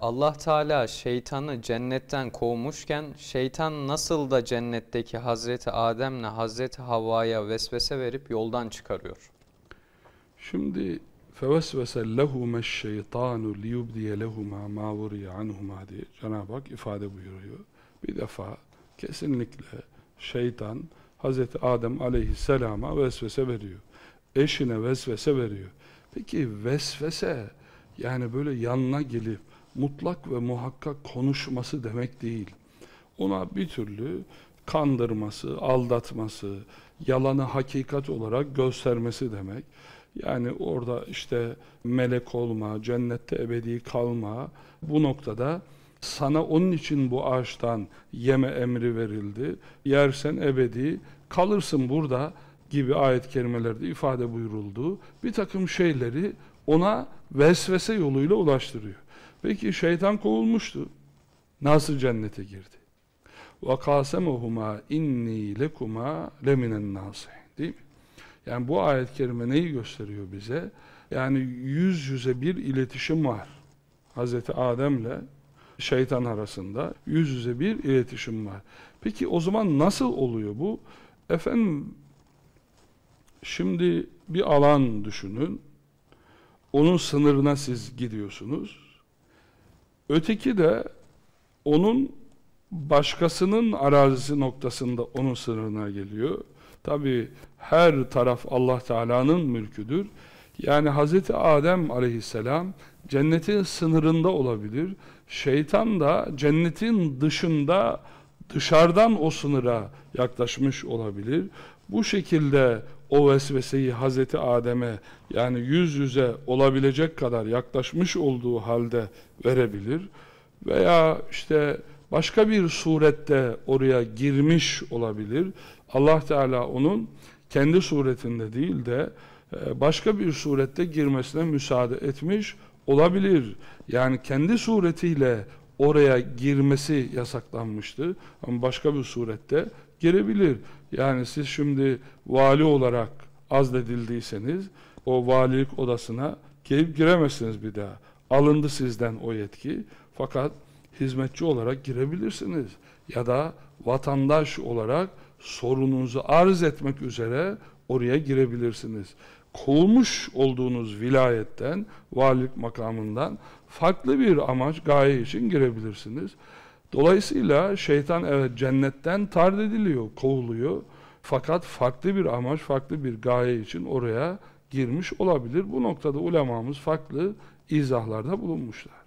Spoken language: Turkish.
Allah Teala şeytanı cennetten kovmuşken şeytan nasıl da cennetteki Hazreti Adem'le Hazreti Havva'ya vesvese verip yoldan çıkarıyor? Şimdi fevesvese lehuma şeytanu liyubdiye lehuma ma vuriye anhuma diye Cenab-ı Hak ifade buyuruyor. Bir defa kesinlikle şeytan Hazreti Adem aleyhisselama vesvese veriyor. Eşine vesvese veriyor. Peki vesvese yani böyle yanına gelip mutlak ve muhakkak konuşması demek değil. Ona bir türlü kandırması, aldatması, yalanı hakikat olarak göstermesi demek. Yani orada işte melek olma, cennette ebedi kalma bu noktada sana onun için bu ağaçtan yeme emri verildi. Yersen ebedi kalırsın burada gibi ayet kelimelerde ifade buyuruldu. Bir takım şeyleri ona vesvese yoluyla ulaştırıyor. Peki şeytan kovulmuştu. Nasıl cennete girdi? وَقَاسَمَهُمَا اِنِّي لَكُمَا لَمِنَ النَّاسِحِ Değil mi? Yani bu ayet-i kerime neyi gösteriyor bize? Yani yüz yüze bir iletişim var. Hazreti Adem'le şeytan arasında yüz yüze bir iletişim var. Peki o zaman nasıl oluyor bu? Efendim şimdi bir alan düşünün. Onun sınırına siz gidiyorsunuz. Öteki de onun başkasının arazisi noktasında onun sınırına geliyor. Tabi her taraf Allah Teala'nın mülküdür. Yani Hz. Adem aleyhisselam cennetin sınırında olabilir. Şeytan da cennetin dışında dışarıdan o sınıra yaklaşmış olabilir. Bu şekilde o vesveseyi Hazreti Adem'e yani yüz yüze olabilecek kadar yaklaşmış olduğu halde verebilir. Veya işte başka bir surette oraya girmiş olabilir. Allah Teala onun kendi suretinde değil de e, başka bir surette girmesine müsaade etmiş olabilir. Yani kendi suretiyle oraya girmesi yasaklanmıştı ama başka bir surette girebilir. Yani siz şimdi vali olarak azledildiyseniz o valilik odasına gelip giremezsiniz bir daha. Alındı sizden o yetki. Fakat hizmetçi olarak girebilirsiniz. Ya da vatandaş olarak sorununuzu arz etmek üzere oraya girebilirsiniz. Kovulmuş olduğunuz vilayetten, valilik makamından farklı bir amaç, gaye için girebilirsiniz. Dolayısıyla şeytan evet cennetten tard ediliyor, kovuluyor. Fakat farklı bir amaç, farklı bir gaye için oraya girmiş olabilir. Bu noktada ulemamız farklı izahlarda bulunmuşlar.